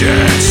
Dance.